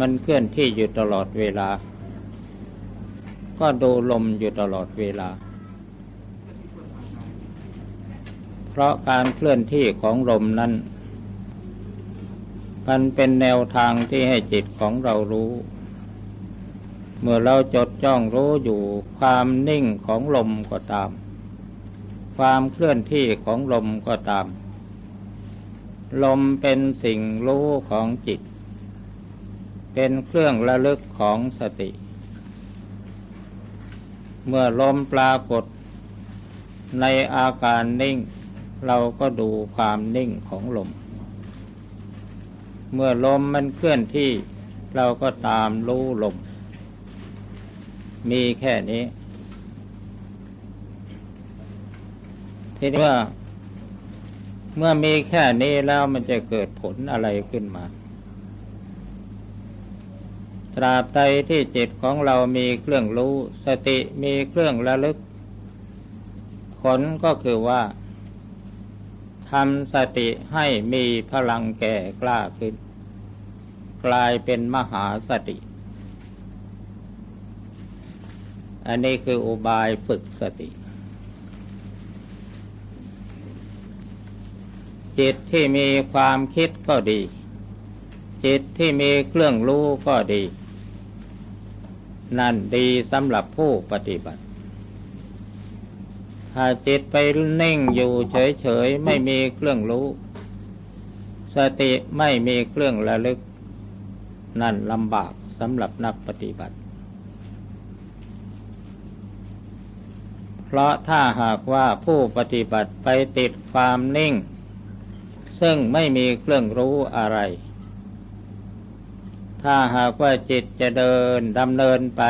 มันเคลื่อนที่อยู่ตลอดเวลา ก็ดูลมอยู่ตลอดเวลา เพราะการเคลื่อนที่ของลมนั้น มันเป็นแนวทางที่ให้จิตของเรารู้ เมื่อเราจดจ้องรู้อยู่ความนิ่งของลมก็ตาม ความเคลื่อนที่ของลมก็ตาม ลมเป็นสิ่งรู้ของจิต เป็นเครื่องระลึกของสติ เมื่อลมปรากฏ ในอาการนิ่ง เราก็ดูความนิ่งของลม เมื่อลมมันเคลื่อนที่ เราก็ตามรู้ลม มีแค่นี้ ทีนี้เมื่อเมื่อมีแค่นี้แล้วมันจะเกิดผลอะไรขึ้นมา ตราบใดที่จิตของเรามีเครื่องรู้ สติมีเครื่องระลึก ผลก็คือว่าทำสติให้มีพลังแก่กล้าขึ้น กลายเป็นมหาสติ อันนี้คืออุบายฝึกสติ จิตที่มีความคิดก็ดี จิตที่มีเครื่องรู้ก็ดี นั่นดีสำหรับผู้ปฏิบัติ ถ้าจิตไปนิ่งอยู่เฉยๆ ไม่มีเครื่องรู้ สติไม่มีเครื่องระลึก นั่นลำบากสำหรับนักปฏิบัติ เพราะถ้าหากว่าผู้ปฏิบัติไปติดความนิ่ง ซึ่งไม่มีเครื่องรู้อะไร ถ้าหากว่าจิตจะเดินดำเนินไป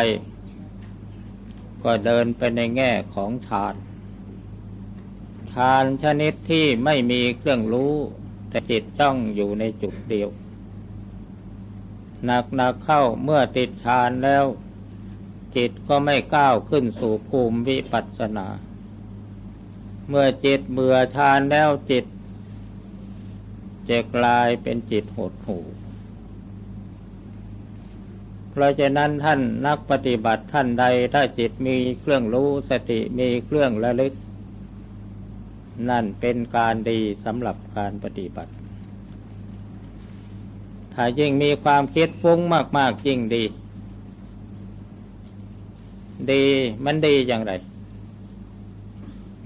ก็เดินไปในแง่ของฌานฌานชนิดที่ไม่มีเครื่องรู้ แต่จิตต้องอยู่ในจุดเดียวหนักหนักเข้าเมื่อติดฌานแล้ว จิตก็ไม่ก้าวขึ้นสู่ภูมิวิปัสสนา เมื่อจิตเบื่อฌานแล้วจิตจะกลายเป็นจิตหดหู่ เพราะฉะนั้นท่านนักปฏิบัติท่านใดถ้าจิตมีเครื่องรู้สติมีเครื่องระลึก นั่นเป็นการดีสำหรับการปฏิบัติ ถ้ายิ่งมีความคิดฟุ้งมาก ๆ ยิ่งดี ดีมันดีอย่างไร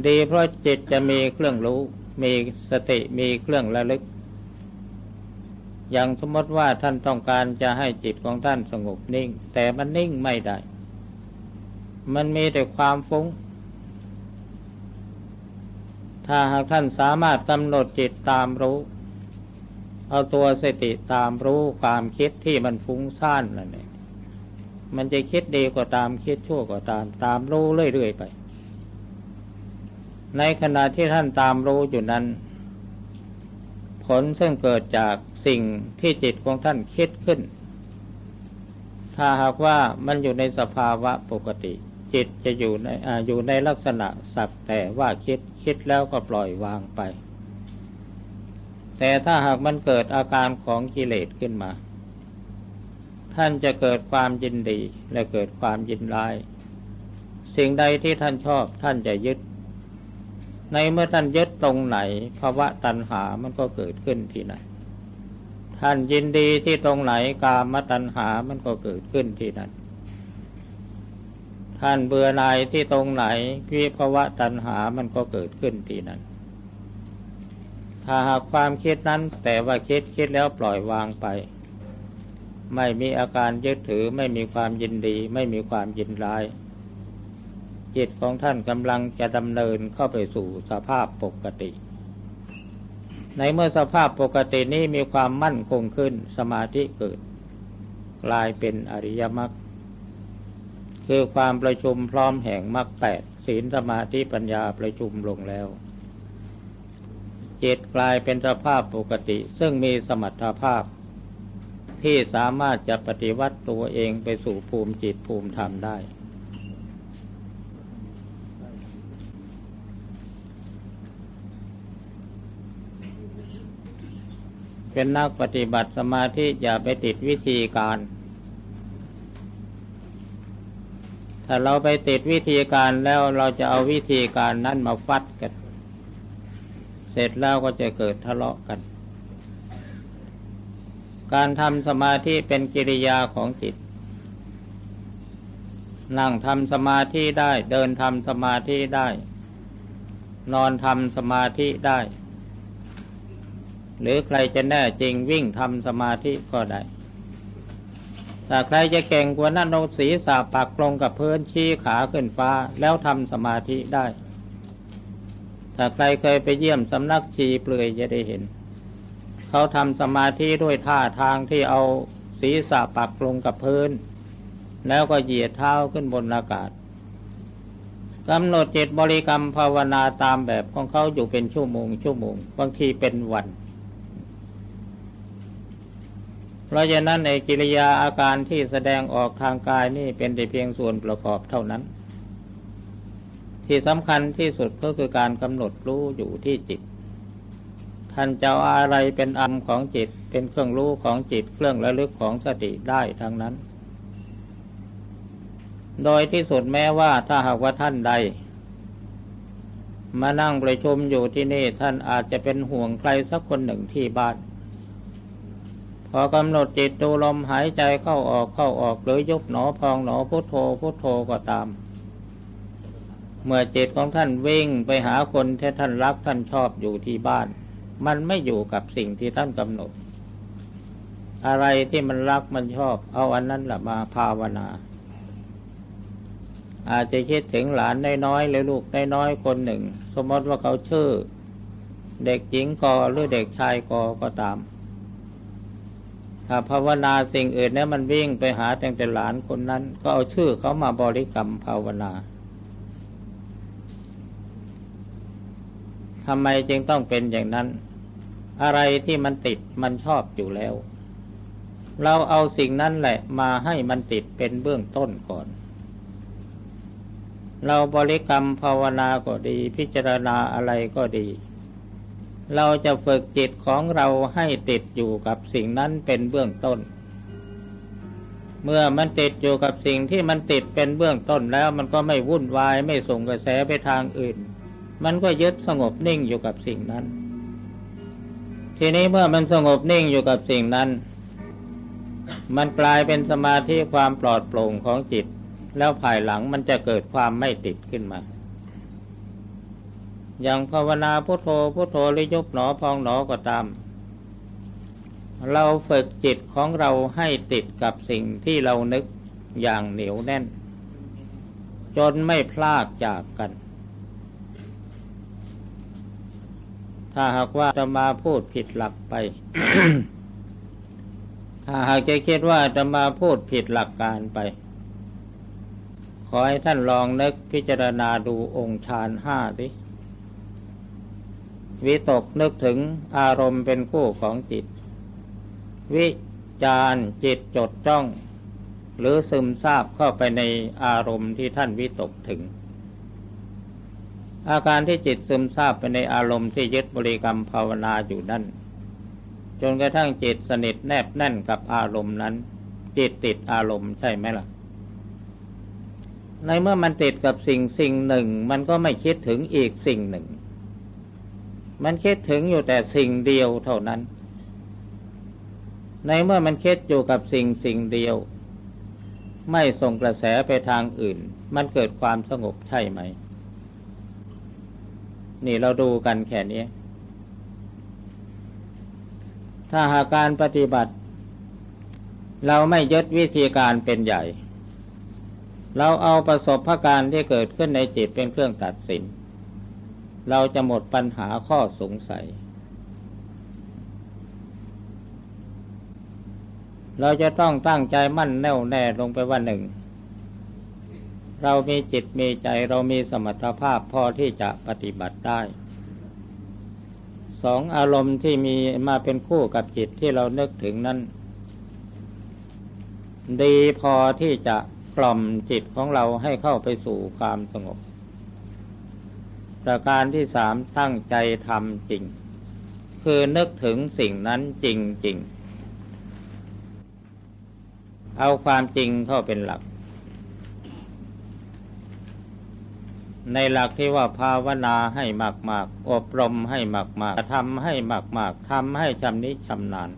ดีเพราะจิตจะมีเครื่องรู้ มีสติมีเครื่องระลึก อย่างสมมติว่าท่านต้องการจะให้จิตของท่านสงบนิ่ง แต่มันนิ่งไม่ได้ มันมีแต่ความฟุง้ง ถ้าหากท่านสามารถกำหนดจิตตามรู้ เอาตัวสติตามรู้ความคิดที่มันฟุ้งซ่านนั่นเองมันจะคิดดีก็ตามคิดชั่วก็ตาม ตามรู้เรื่อยๆไป ในขณะที่ท่านตามรู้อยู่นั้น ผลซึ่งเกิดจากสิ่งที่จิตของท่านคิดขึ้น ถ้าหากว่ามันอยู่ในสภาวะปกติ จิตจะอยู่ในออยู่ในลักษณะสักแต่ว่าคิดคิดแล้วก็ปล่อยวางไป แต่ถ้าหากมันเกิดอาการของกิเลสขึ้นมา ท่านจะเกิดความยินดีและเกิดความยินร้าย สิ่งใดที่ท่านชอบท่านจะยึด ในเมื่อท่านยึดตรงไหนภาวะตัณหามันก็เกิดขึ้นที่นั่นท่านยินดีที่ตรงไหนกามตัณหามันก็เกิดขึ้นที่นั่นท่านเบื่อหน่ายที่ตรงไหนวิภวะตัณหามันก็เกิดขึ้นที่นั่นถ้าหากความคิดนั้นแต่ว่าคิดคิดแล้วปล่อยวางไป ไม่มีอาการยึดถือไม่มีความยินดี ไม่มีความยินร้าย จิตของท่านกำลังจะดำเนินเข้าไปสู่สภาพปกติ ในเมื่อสภาพปกตินี้มีความมั่นคงขึ้นสมาธิเกิด กลายเป็นอริยมรรคคือความประชุมพร้อมแห่งมรรคแปดศีลสมาธิปัญญาประชุมลงแล้วจิตกลายเป็นสภาพปกติ ซึ่งมีสมรรถภาพ ที่สามารถจะปฏิวัติตัวเองไปสู่ภูมิจิตภูมิธรรมได้ เป็นนักปฏิบัติสมาธิอย่าไปติดวิธีการ ถ้าเราไปติดวิธีการแล้วเราจะเอาวิธีการนั้นมาฟัดกัน เสร็จแล้วก็จะเกิดทะเลาะกัน การทำสมาธิเป็นกิริยาของจิต นั่งทำสมาธิได้ เดินทำสมาธิได้ นอนทำสมาธิได้ หรือใครจะแน่จริงวิ่งทำสมาธิก็ได้ถ้าใครจะเก่งกว่านั้นเอาศีรษะปักลงกับพื้นชี้ขาขึ้นฟ้าแล้วทำสมาธิได้ ถ้าใครเคยไปเยี่ยมสำนักชีเปลือยจะได้เห็น เขาทำสมาธิด้วยท่าทางที่เอาศีรษะปักลงกับพื้น แล้วก็เหยียดเท้าขึ้นบนอากาศกำหนดจิตบริกรรมภาวนาตามแบบของเขาอยู่เป็นชั่วโมงชั่วโมงบางทีเป็นวัน เพราะฉะนั้นในกิริยาอาการที่แสดงออกทางกายนี่เป็นแต่เพียงส่วนประกอบเท่านั้น ที่สำคัญที่สุดก็คือการกำหนดรู้อยู่ที่จิต ท่านจะอะไรเป็นอัมของจิต เป็นเครื่องรู้ของจิตเครื่องระลึกของสติได้ทั้งนั้น โดยที่สุดแม้ว่าถ้าหากว่าท่านใด มานั่งประชุมอยู่ที่นี่ท่านอาจจะเป็นห่วงใครสักคนหนึ่งที่บ้าน พอกำหนดจิตดูลมหายใจเข้าออกเข้าออกหรือยุบหนอพองหนอพุทโธพุทโธก็ตาม เมื่อจิตของท่านวิ่งไปหาคนที่ท่านรักท่านชอบอยู่ที่บ้าน มันไม่อยู่กับสิ่งที่ท่านกำหนด อะไรที่มันรักมันชอบ เอาอันนั้นแหละมาภาวนา อาจจะคิดถึงหลานน้อยๆหรือลูกน้อยๆคนหนึ่ง สมมติว่าเขาชื่อ เด็กหญิงกอหรือเด็กชายกอก็ตาม ภาวนาสิ่งอื่นเนี่ยมันวิ่งไปหาแต่หลานคนนั้น ก็เอาชื่อเขามาบริกรรมภาวนาทำไมจึงต้องเป็นอย่างนั้น อะไรที่มันติดมันชอบอยู่แล้ว เราเอาสิ่งนั้นแหละมาให้มันติดเป็นเบื้องต้นก่อน เราบริกรรมภาวนาก็ดี พิจารณาอะไรก็ดี เราจะฝึกจิตของเราให้ติดอยู่กับสิ่งนั้นเป็นเบื้องต้น เมื่อมันติดอยู่กับสิ่งที่มันติดเป็นเบื้องต้นแล้วมันก็ไม่วุ่นวายไม่ส่งกระแสไปทางอื่น มันก็ยึดสงบนิ่งอยู่กับสิ่งนั้น ทีนี้เมื่อมันสงบนิ่งอยู่กับสิ่งนั้น มันกลายเป็นสมาธิความปลอดโปร่งของจิต แล้วภายหลังมันจะเกิดความไม่ติดขึ้นมา อย่างภาวนาพุโทโธพุโทโธหรือยุบหนอพองหนอก็ตาม เราฝึกจิตของเราให้ติดกับสิ่งที่เรานึกอย่างเหนียวแน่น จนไม่พลากจากกัน ถ้าหากว่าจะมาพูดผิดหลักไป ถ้าหากจะคิดว่าจะมาพูดผิดหลักการไปขอให้ท่านลองนึกพิจารณาดูองค์ฌานห้าสิ วิตกนึกถึงอารมณ์เป็นคู่ของจิต วิจารจิตจดจ้อง หรือซึมซาบเข้าไปในอารมณ์ที่ท่านวิตกถึง อาการที่จิตซึมซาบไปในอารมณ์ที่ยึดบริกรรมภาวนาอยู่นั่นจนกระทั่งจิตสนิทแนบแน่นกับอารมณ์นั้น จิตติดอารมณ์ใช่ไหมล่ะ ในเมื่อมันติดกับสิ่งสิ่งหนึ่ง มันก็ไม่คิดถึงอีกสิ่งหนึ่ง มันคิดถึงอยู่แต่สิ่งเดียวเท่านั้น ในเมื่อมันคิดอยู่กับสิ่งสิ่งเดียว ไม่ส่งกระแสไปทางอื่น มันเกิดความสงบใช่ไหม นี่เราดูกันแค่นี้ ถ้าหากการปฏิบัติ เราไม่ยึดวิธีการเป็นใหญ่ เราเอาประสบะการณ์ที่เกิดขึ้นในจิตเป็นเครื่องตัดสิน เราจะหมดปัญหาข้อสงสัย เราจะต้องตั้งใจมั่นแน่วแน่ลงไปว่าหนึ่ง เรามีจิตมีใจเรามีสมรรถภาพพอที่จะปฏิบัติได้สองอารมณ์ที่มีมาเป็นคู่กับจิตที่เรานึกถึงนั้น ดีพอที่จะกล่อมจิตของเราให้เข้าไปสู่ความสงบ ประการที่สามตั้งใจทำจริง คือนึกถึงสิ่งนั้นจริงๆเอาความจริงเข้าเป็นหลัก ในหลักที่ว่าภาวนาให้มาก ๆ อบรมให้มากๆทำให้มาก ๆทำให้ชำนิชำนาญ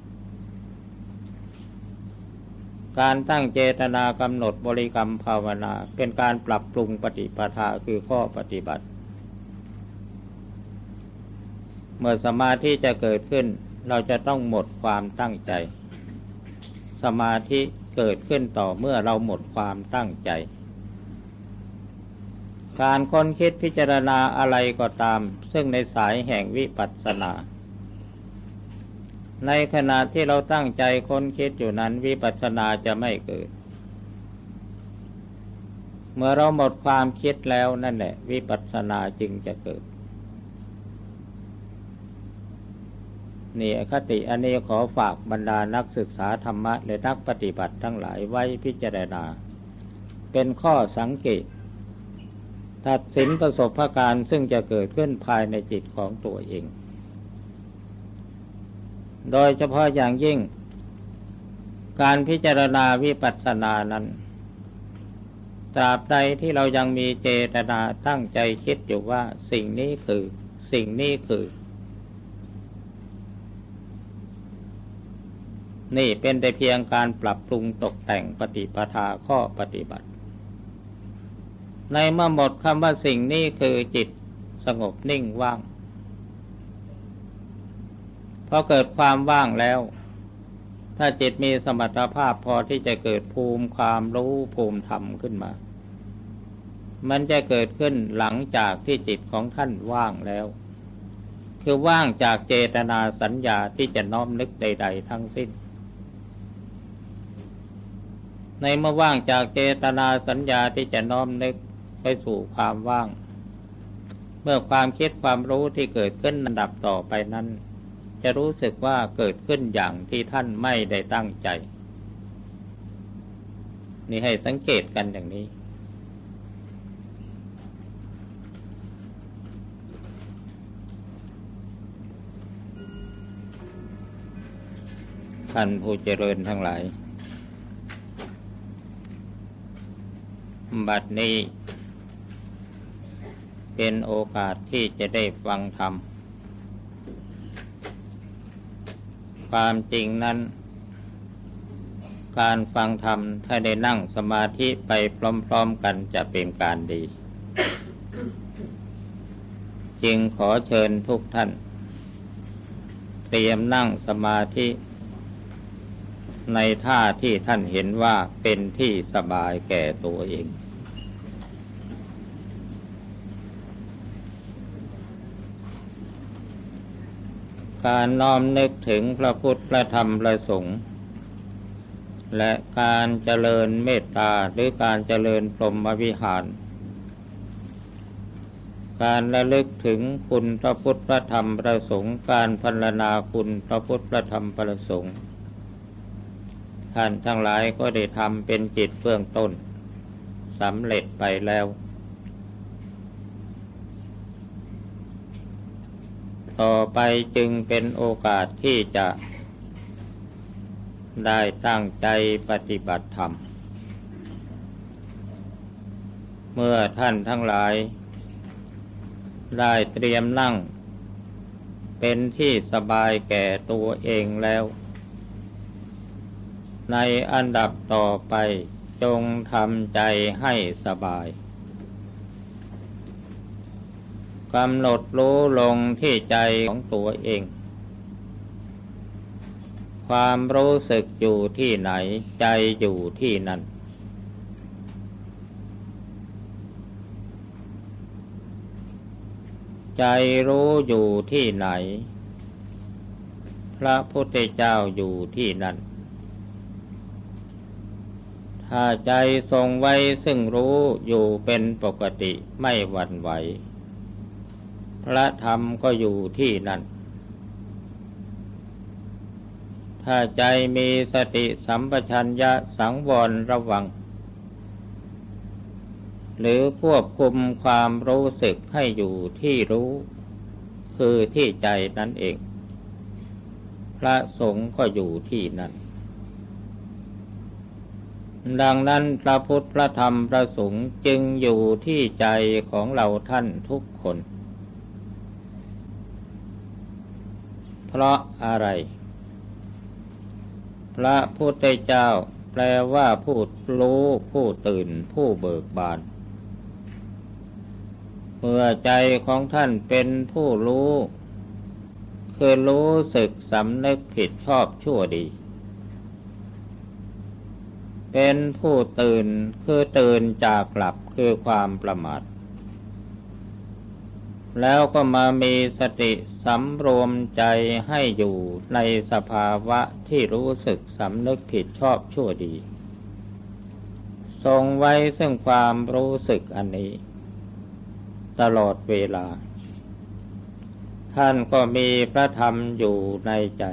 การตั้งเจตนากำหนดบริกรรมภาวนา เป็นการปรับปรุงปฏิปทาคือข้อปฏิบัติ เมื่อสมาธิจะเกิดขึ้น เราจะต้องหมดความตั้งใจ สมาธิเกิดขึ้นต่อเมื่อเราหมดความตั้งใจ การค้นคิดพิจารณาอะไรก็ตาม ซึ่งในสายแห่งวิปัสสนา ในขณะที่เราตั้งใจค้นคิดอยู่นั้นวิปัสสนาจะไม่เกิด เมื่อเราหมดความคิดแล้วนั่นแหละ วิปัสสนาจึงจะเกิด นี่คติอันนี้ขอฝากบรรดานักศึกษาธรรมะ และนักปฏิบัติทั้งหลายไว้พิจารณา เป็นข้อสังเกตตัดสินประสบการณ์ซึ่งจะเกิดขึ้นภายในจิตของตัวเอง โดยเฉพาะอย่างยิ่ง การพิจารณาวิปัสสนานั้น ตราบใดที่เรายังมีเจตนาตั้งใจคิดอยู่ว่าสิ่งนี้คือ สิ่งนี้คือ นี่เป็นแต่เพียงการปรับปรุงตกแต่งปฏิปทาข้อปฏิบัติ ในเมื่อหมดคำว่าสิ่งนี้คือจิตสงบนิ่งว่างพอเกิดความว่างแล้ว ถ้าจิตมีสมรรถภาพพอที่จะเกิดภูมิความรู้ภูมิธรรมขึ้นมา มันจะเกิดขึ้นหลังจากที่จิตของท่านว่างแล้ว คือว่างจากเจตนาสัญญาที่จะน้อมนึกใด ๆ ทั้งสิ้น ในเมื่อว่างจากเจตนาสัญญาที่จะน้อมนึกไปสู่ความว่าง เมื่อความคิดความรู้ที่เกิดขึ้นระดับต่อไปนั้น จะรู้สึกว่าเกิดขึ้นอย่างที่ท่านไม่ได้ตั้งใจ นี่ให้สังเกตกันอย่างนี้ ท่านผู้เจริญทั้งหลาย บัดนี้ เป็นโอกาสที่จะได้ฟังธรรม ความจริงนั้น การฟังธรรมถ้าได้นั่งสมาธิไปพร้อมๆกันจะเป็นการดี จึงขอเชิญทุกท่าน เตรียมนั่งสมาธิในท่าที่ท่านเห็นว่าเป็นที่สบายแก่ตัวเอง การน้อมนึกถึงพระพุทธพระธรรมพระสงฆ์และการเจริญเมตตาหรือการเจริญพรหมวิหาร การระลึกถึงคุณพระพุทธพระธรรมพระสงฆ์การพรรณนาคุณพระพุทธพระธรรมพระสงฆ์ท่านทั้งหลายก็ได้ทำเป็นจิตเบื้องต้นสำเร็จไปแล้ว ต่อไปจึงเป็นโอกาสที่จะได้ตั้งใจปฏิบัติธรรม เมื่อท่านทั้งหลาย ได้เตรียมนั่ง เป็นที่สบายแก่ตัวเองแล้ว ในอันดับต่อไปจงทำใจให้สบาย กำหนดรู้ลงที่ใจของตัวเอง ความรู้สึกอยู่ที่ไหนใจอยู่ที่นั่น ใจรู้อยู่ที่ไหน พระพุทธเจ้าอยู่ที่นั่น ถ้าใจทรงไว้ซึ่งรู้อยู่เป็นปกติไม่หวั่นไหว พระธรรมก็อยู่ที่นั่น ถ้าใจมีสติสัมปชัญญะสังวรระวัง หรือควบคุมความรู้สึกให้อยู่ที่รู้ คือที่ใจนั่นเอง พระสงฆ์ก็อยู่ที่นั่นดังนั้นพระพุทธพระธรรมพระสงฆ์จึงอยู่ที่ใจของเราท่านทุกคน เพราะอะไร พระพุทธเจ้าแปลว่าผู้รู้ผู้ตื่นผู้เบิกบาน เมื่อใจของท่านเป็นผู้รู้ คือรู้สึกสำนึกผิดชอบชั่วดี เป็นผู้ตื่นคือตื่นจากหลับคือความประมาท แล้วก็มามีสติสำรวมใจให้อยู่ในสภาวะที่รู้สึกสำนึกผิดชอบชั่วดี ทรงไว้ซึ่งความรู้สึกอันนี้ ตลอดเวลา ท่านก็มีพระธรรมอยู่ในใจ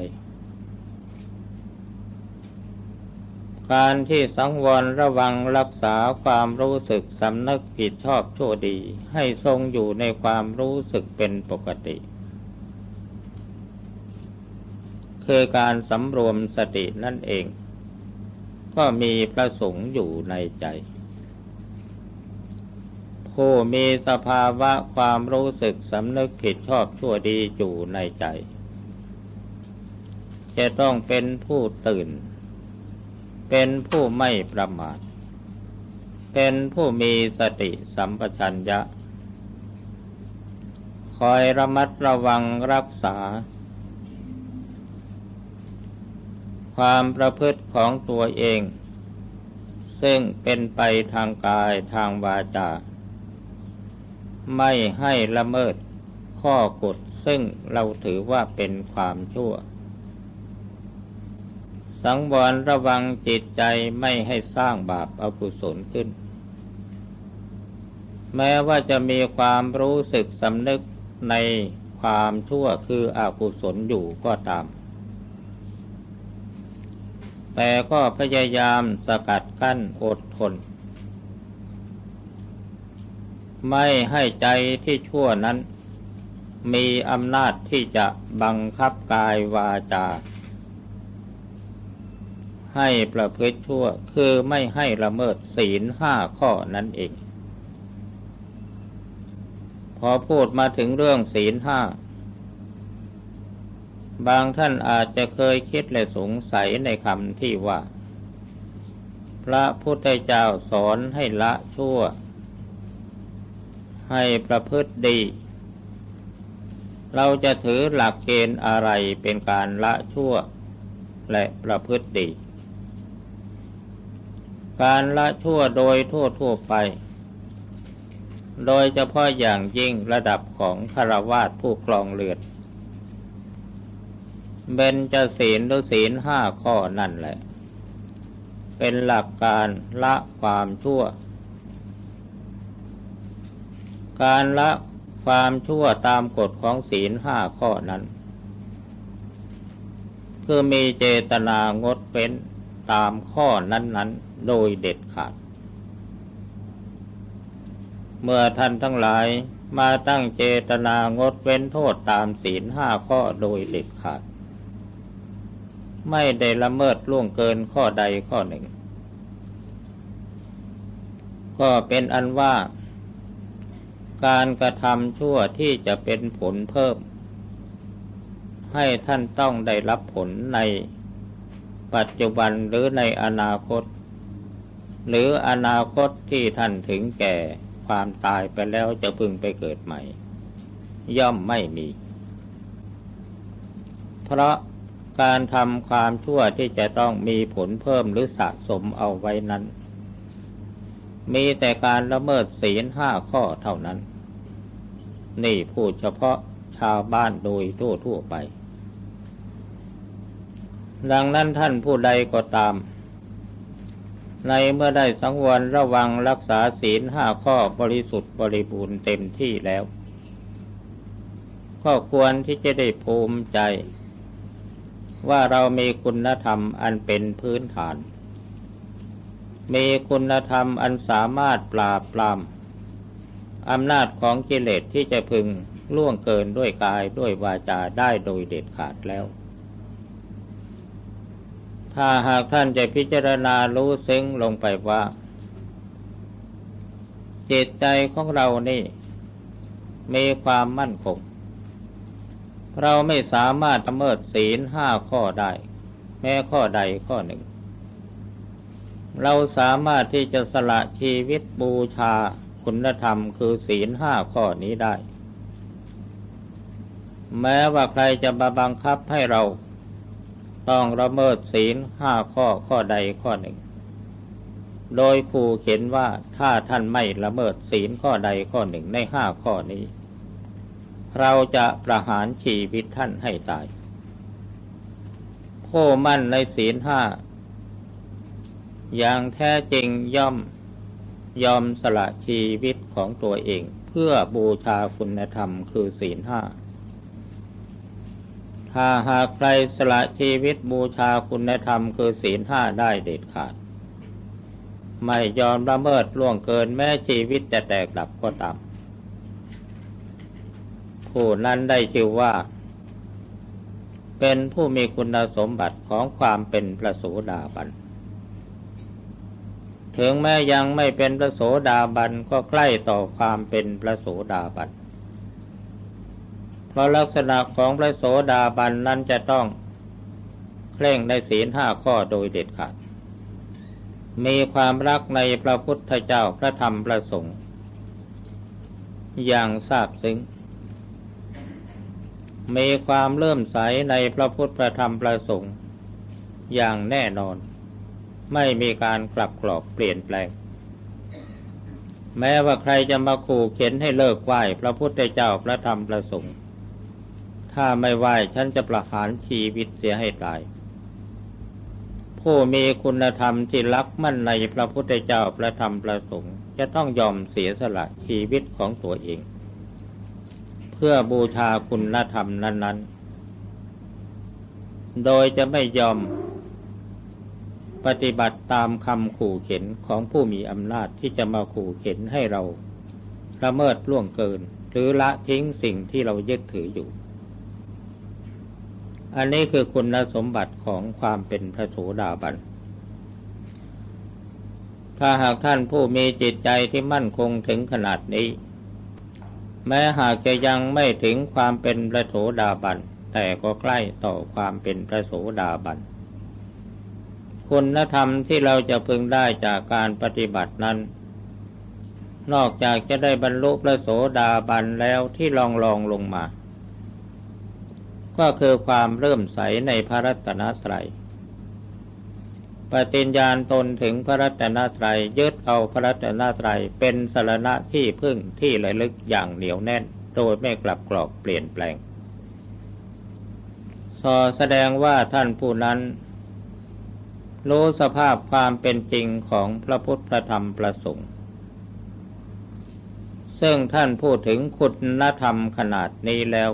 การที่สังวรระวังรักษาความรู้สึกสำนึกผิดชอบชั่วดี ให้ทรงอยู่ในความรู้สึกเป็นปกติ คือการสำรวมสตินั่นเอง ก็มีประสงค์อยู่ในใจ ผู้มีสภาวะความรู้สึกสำนึกผิดชอบชั่วดีอยู่ในใจ จะต้องเป็นผู้ตื่น เป็นผู้ไม่ประมาท เป็นผู้มีสติสัมปชัญญะ คอยระมัดระวังรักษา ความประพฤติของตัวเอง ซึ่งเป็นไปทางกายทางวาจา ไม่ให้ละเมิดข้อกฎซึ่งเราถือว่าเป็นความชั่ว สังวรระวังจิตใจไม่ให้สร้างบาปอากุศลขึ้น แม้ว่าจะมีความรู้สึกสำนึกในความชั่วคืออกุศลอยู่ก็ตาม แต่ก็พยายามสกัดกั้นอดทน ไม่ให้ใจที่ชั่วนั้น มีอำนาจที่จะบังคับกายวาจา ให้ประพฤติชั่วคือไม่ให้ละเมิดศีลห้าข้อนั่นเอง พอพูดมาถึงเรื่องศีลห้า บางท่านอาจจะเคยคิดและสงสัยในคำที่ว่า พระพุทธเจ้าสอนให้ละชั่ว ให้ประพฤติดี เราจะถือหลักเกณฑ์อะไรเป็นการละชั่ว และประพฤติดี การละชั่วโดยทั่วทั่วไป โดยเฉพาะอย่างยิ่งระดับของคารวาสผู้ครองเรือนเบนจะศีลหรือศีลห้าข้อนั่นแหละ เป็นหลักการละความชั่ว การละความชั่วตามกฎของศีลห้าข้อนั้น คือมีเจตนางดเว้นตามข้อนั้นๆ โดยเด็ดขาด เมื่อท่านทั้งหลายมาตั้งเจตนางดเว้นโทษตามศีลห้าข้อโดยเด็ดขาด ไม่ได้ละเมิดล่วงเกินข้อใดข้อหนึ่ง ก็เป็นอันว่า การกระทำชั่วที่จะเป็นผลเพิ่ม ให้ท่านต้องได้รับผลในปัจจุบันหรือในอนาคต หรืออนาคตที่ท่านถึงแก่ความตายไปแล้วจะพึงไปเกิดใหม่ ย่อมไม่มี เพราะการทำความชั่วที่จะต้องมีผลเพิ่มหรือสะสมเอาไว้นั้น มีแต่การละเมิดศีลห้าข้อเท่านั้น นี่พูดเฉพาะชาวบ้านโดยทั่วทั่วไป ดังนั้นท่านผู้ใดก็ตาม ในเมื่อได้สังวรระวังรักษาศีลห้าข้อบริสุทธิ์บริบูรณ์เต็มที่แล้ว ก็ควรที่จะได้ภูมิใจ ว่าเรามีคุณธรรมอันเป็นพื้นฐาน มีคุณธรรมอันสามารถปราบปรามอำนาจของกิเลสที่จะพึงล่วงเกินด้วยกายด้วยวาจาได้โดยเด็ดขาดแล้ว ถ้าหากท่านจะพิจารณารู้ซึ้งลงไปว่า จิตใจของเรานี่ มีความมั่นคง เราไม่สามารถละเมิดศีลห้าข้อได้ แม้ข้อใดข้อหนึ่ง เราสามารถที่จะสละชีวิตบูชาคุณธรรมคือศีลห้าข้อนี้ได้ แม้ว่าใครจะมาบังคับให้เรา ต้องละเมิดศีลห้าข้อข้อใดข้อหนึ่ง โดยผู้เขียนว่าถ้าท่านไม่ละเมิดศีลข้อใดข้อหนึ่งในห้าข้อนี้ เราจะประหารชีวิตท่านให้ตายผู้มั่นในศีลห้าอย่างแท้จริงย่อมยอมสละชีวิตของตัวเอง เพื่อบูชาคุณธรรมคือศีลห้า ถ้าหากใครสละชีวิตบูชาคุณธรรมคือศีลห้าได้เด็ดขาด ไม่ยอมละเมิดล่วงเกินแม้ชีวิตจะแตกดับก็ตาม ผู้นั้นได้ชื่อว่า เป็นผู้มีคุณสมบัติของความเป็นประสูดาบัน ถึงแม้ยังไม่เป็นพระโสดาบันก็ใกล้ต่อความเป็นพระโสดาบัน ราะลักษณะของพระโสดาบันนั้นจะต้องเคร่งในศีลห้าข้อโดยเด็ดขาด มีความรักในพระพุทธเจ้าพระธรรมพระสงฆ์อย่างทราบซึ้ง มีความเลื่อมใสในพระพุทธพระธรรมพระสงฆ์อย่างแน่นอน ไม่มีการกลับกรอกเปลี่ยนแปลง แม้ว่าใครจะมาขู่เข็นให้เลิกไหว้พระพุทธเจ้าพระธรรมพระสงฆ์ ถ้าไม่ไหวฉันจะประหารชีวิตเสียให้ตาย ผู้มีคุณธรรมที่รักมั่นในพระพุทธเจ้าพระธรรมพระสงฆ์จะต้องยอมเสียสละชีวิตของตัวเอง เพื่อบูชาคุณธรรมนั้น ๆ โดยจะไม่ยอมปฏิบัติตามคำขู่เข็นของผู้มีอำนาจที่จะมาขู่เข็นให้เราละเมิดล่วงเกิน หรือละทิ้งสิ่งที่เรายึดถืออยู่ อันนี้คือคุณสมบัติของความเป็นพระโสดาบัน ถ้าหากท่านผู้มีจิตใจที่มั่นคงถึงขนาดนี้ แม้หากจะยังไม่ถึงความเป็นพระโสดาบัน แต่ก็ใกล้ต่อความเป็นพระโสดาบัน คุณธรรมที่เราจะพึงได้จากการปฏิบัตินั้น นอกจากจะได้บรรลุพระโสดาบันแล้วที่ลองลองลงมา ก็คือความเริ่มใสในพระรัตนตรัย ปฏิญญาณตนถึงพระรัตนตรัยยึดเอาพระรัตนตรัยเป็นสารณะที่พึ่งที่ระลึกอย่างเหนียวแน่น โดยไม่กลับกรอกเปลี่ยนแปลงสอแสดงว่าท่านผู้นั้น รู้สภาพความเป็นจริงของพระพุทธธรรมประสงค์ ซึ่งท่านพูดถึงคุณธรรมขนาดนี้แล้ว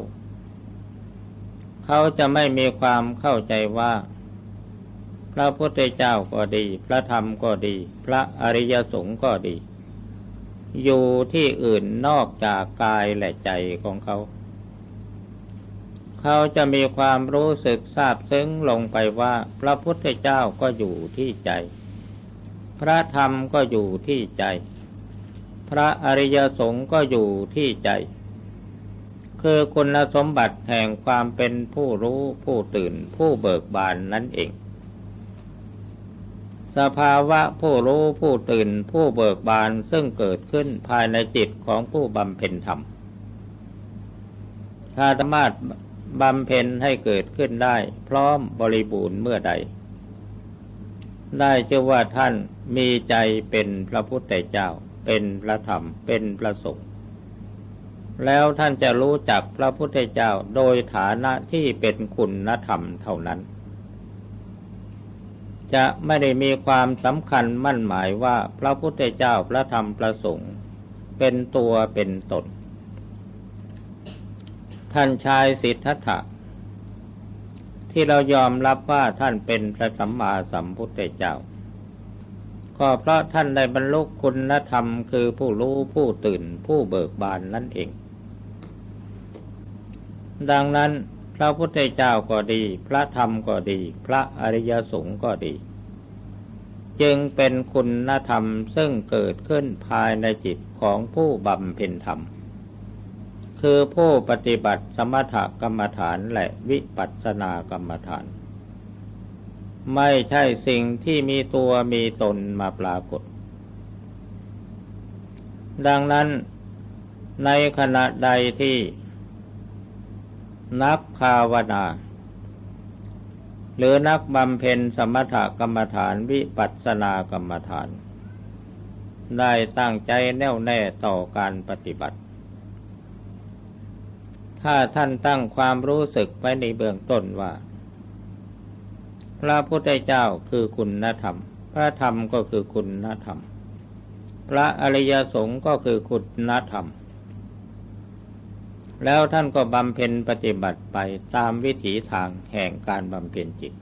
เขาจะไม่มีความเข้าใจว่า พระพุทธเจ้าก็ดี พระธรรมก็ดี พระอริยสงฆ์ก็ดี อยู่ที่อื่นนอกจากกายและใจของเขา เขาจะมีความรู้สึกทราบซึ้งลงไปว่า พระพุทธเจ้าก็อยู่ที่ใจ พระธรรมก็อยู่ที่ใจ พระอริยสงฆ์ก็อยู่ที่ใจ คือคุณสมบัติแห่งความเป็นผู้รู้ผู้ตื่นผู้เบิกบานนั่นเอง สภาวะผู้รู้ผู้ตื่นผู้เบิกบานซึ่งเกิดขึ้นภายในจิตของผู้บำเพ็ญธรรม ถ้าสามารถบำเพ็ญให้เกิดขึ้นได้พร้อมบริบูรณ์เมื่อใด ได้เชื่อว่าท่านมีใจเป็นพระพุทธเจ้า เป็นพระธรรมเป็นพระสงฆ์ แล้วท่านจะรู้จักพระพุทธเจ้าโดยฐานะที่เป็นคุณธรรมเท่านั้น จะไม่ได้มีความสำคัญมั่นหมายว่าพระพุทธเจ้าพระธรรมพระสงฆ์เป็นตัวเป็นตน ท่านชายสิทธัตถะที่เรายอมรับว่าท่านเป็นพระสัมมาสัมพุทธเจ้า ก็เพราะท่านได้บรรลุคุณธรรมคือผู้รู้ผู้ตื่นผู้เบิกบานนั่นเอง ดังนั้นพระพุทธเจ้าก็ดี พระธรรมก็ดี พระอริยสงฆ์ก็ดี จึงเป็นคุณธรรมซึ่งเกิดขึ้นภายในจิตของผู้บำเพ็ญธรรม คือผู้ปฏิบัติสมถกรรมฐานและวิปัสสนากรรมฐาน ไม่ใช่สิ่งที่มีตัวมีตนมาปรากฏ ดังนั้นในขณะใดที่ นักภาวนา หรือนักบำเพ็ญสมถกรรมฐานวิปัสสนากรรมฐาน ได้ตั้งใจแน่วแน่ต่อการปฏิบัติ ถ้าท่านตั้งความรู้สึกไว้ในเบื้องต้นว่า พระพุทธเจ้าคือคุณธรรม พระธรรมก็คือคุณธรรม พระอริยสงฆ์ก็คือคุณธรรม แล้วท่านก็บำเพ็ญปฏิบัติไปตามวิถีทางแห่งการบำเพ็ญจิต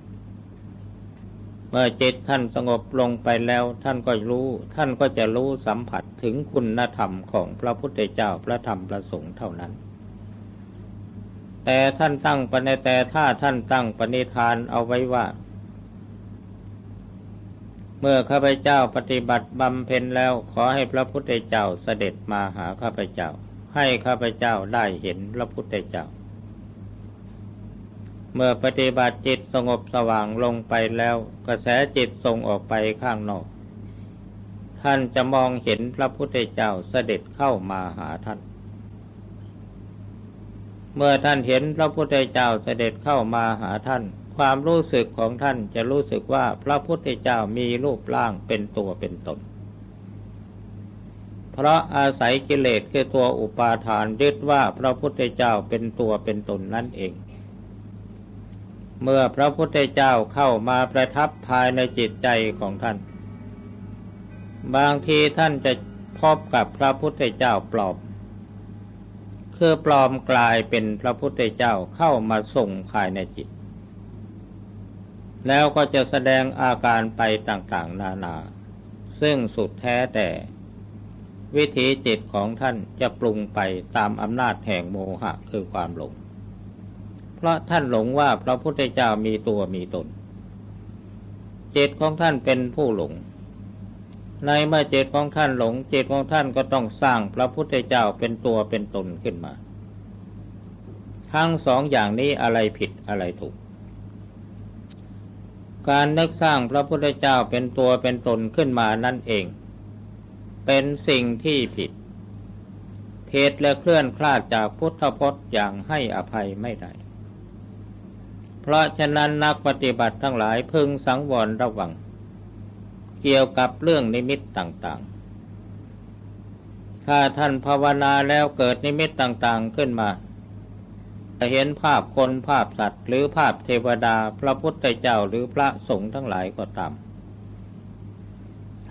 เมื่อจิตท่านสงบลงไปแล้วท่านก็รู้ ท่านก็จะรู้สัมผัสถึงคุณธรรมของพระพุทธเจ้าพระธรรมพระสงฆ์เท่านั้น แต่ท่านตั้งปณิแต่ถ้าท่านตั้งปณิธานเอาไว้ว่า เมื่อข้าพเจ้าปฏิบัติบำเพ็ญแล้วขอให้พระพุทธเจ้าเสด็จมาหาข้าพเจ้า ให้ข้าพเจ้าได้เห็นพระพุทธเจ้า เมื่อปฏิบัติจิตสงบสว่างลงไปแล้ว กระแสจิตส่งออกไปข้างนอก ท่านจะมองเห็นพระพุทธเจ้าเสด็จเข้ามาหาท่าน เมื่อท่านเห็นพระพุทธเจ้าเสด็จเข้ามาหาท่าน ความรู้สึกของท่านจะรู้สึกว่าพระพุทธเจ้ามีรูปร่างเป็นตัวเป็นตน ราะอาศัยกิเลสคือตัวอุปาทานยึดว่าพระพุทธเจ้าเป็นตัวเป็นตนนั่นเอง เมื่อพระพุทธเจ้าเข้ามาประทับภายในจิตใจของท่าน บางทีท่านจะพบกับพระพุทธเจ้าปลอมคือปลอมกลายเป็นพระพุทธเจ้าเข้ามาส่งภายในจิต แล้วก็จะแสดงอาการไปต่างๆ นานา ซึ่งสุดแท้แต่ วิถีจิตของท่านจะปรุงไปตามอำนาจแห่งโมหะคือความหลง เพราะท่านหลงว่าพระพุทธเจ้ามีตัวมีตน จิตของท่านเป็นผู้หลง ในเมื่อจิตของท่านหลงจิตของท่านก็ต้องสร้างพระพุทธเจ้าเป็นตัวเป็นตนขึ้นมา ทั้งสองอย่างนี้อะไรผิดอะไรถูก การนึกสร้างพระพุทธเจ้าเป็นตัวเป็นตนขึ้นมานั่นเอง เป็นสิ่งที่ผิดเพศและเคลื่อนคลาดจากพุทธพจน์อย่างให้อภัยไม่ได้ เพราะฉะนั้นนักปฏิบัติทั้งหลายพึงสังวรระวัง เกี่ยวกับเรื่องนิมิตต่างๆ ถ้าท่านภาวนาแล้วเกิดนิมิตต่างๆขึ้นมา จะเห็นภาพคนภาพสัตว์ หรือภาพเทวดาพระพุทธเจ้าหรือพระสงฆ์ทั้งหลายก็ตาม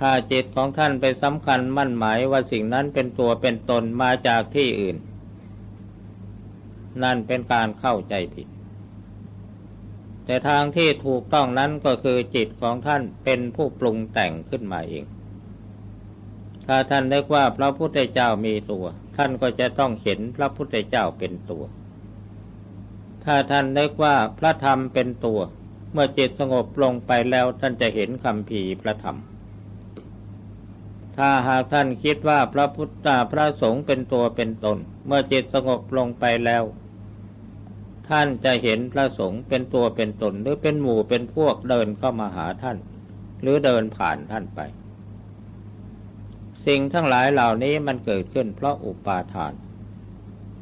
ถ้าจิตของท่านไปสำคัญมั่นหมายว่าสิ่งนั้นเป็นตัวเป็นตนมาจากที่อื่น นั่นเป็นการเข้าใจผิด แต่ทางที่ถูกต้องนั้นก็คือจิตของท่านเป็นผู้ปรุงแต่งขึ้นมาเอง ถ้าท่านนึกว่าพระพุทธเจ้ามีตัว ท่านก็จะต้องเห็นพระพุทธเจ้าเป็นตัว ถ้าท่านนึกว่าพระธรรมเป็นตัว เมื่อจิตสงบลงไปแล้วท่านจะเห็นคำภีพระธรรม ถ้าหากท่านคิดว่าพระพุทธพระสงฆ์เป็นตัวเป็นตน เมื่อจิตสงบลงไปแล้ว ท่านจะเห็นพระสงฆ์เป็นตัวเป็นตน หรือเป็นหมู่เป็นพวกเดินเข้ามาหาท่าน หรือเดินผ่านท่านไป สิ่งทั้งหลายเหล่านี้มันเกิดขึ้นเพราะอุปาทาน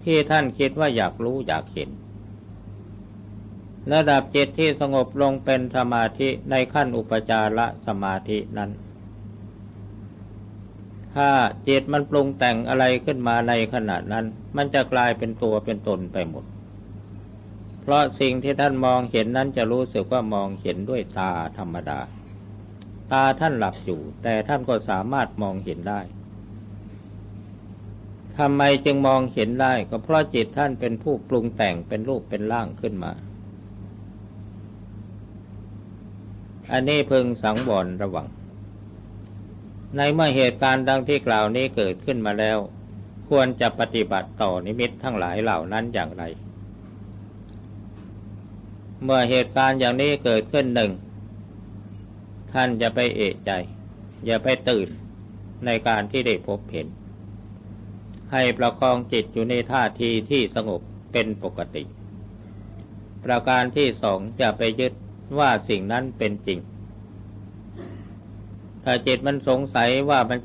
ที่ท่านคิดว่าอยากรู้อยากเห็นระดับจิตที่สงบลงเป็นสมาธิในขั้นอุปจารสมาธินั้น ถ้าจิตมันปรุงแต่งอะไรขึ้นมาในขณะนั้น มันจะกลายเป็นตัวเป็นตนไปหมด เพราะสิ่งที่ท่านมองเห็นนั้นจะรู้สึกว่ามองเห็นด้วยตาธรรมดา ตาท่านหลับอยู่ แต่ท่านก็สามารถมองเห็นได้ทำไมจึงมองเห็นได้ก็เพราะจิตท่านเป็นผู้ปรุงแต่งเป็นรูปเป็นร่างขึ้นมา อันนี้พึงสังวรระวัง ในเมื่อเหตุการณ์ดังที่กล่าวนี้เกิดขึ้นมาแล้ว ควรจะปฏิบัติต่อนิมิตทั้งหลายเหล่านั้นอย่างไร เมื่อเหตุการณ์อย่างนี้เกิดขึ้นหนึ่ง ท่านจะไปเอะใจ อย่าไปตื่นในการที่ได้พบเห็น ให้ประคองจิตอยู่ในท่าทีที่สงบเป็นปกติ ประการที่สองจะไปยึดว่าสิ่งนั้นเป็นจริง ถ้าจิตมันสงสัยว่ามัน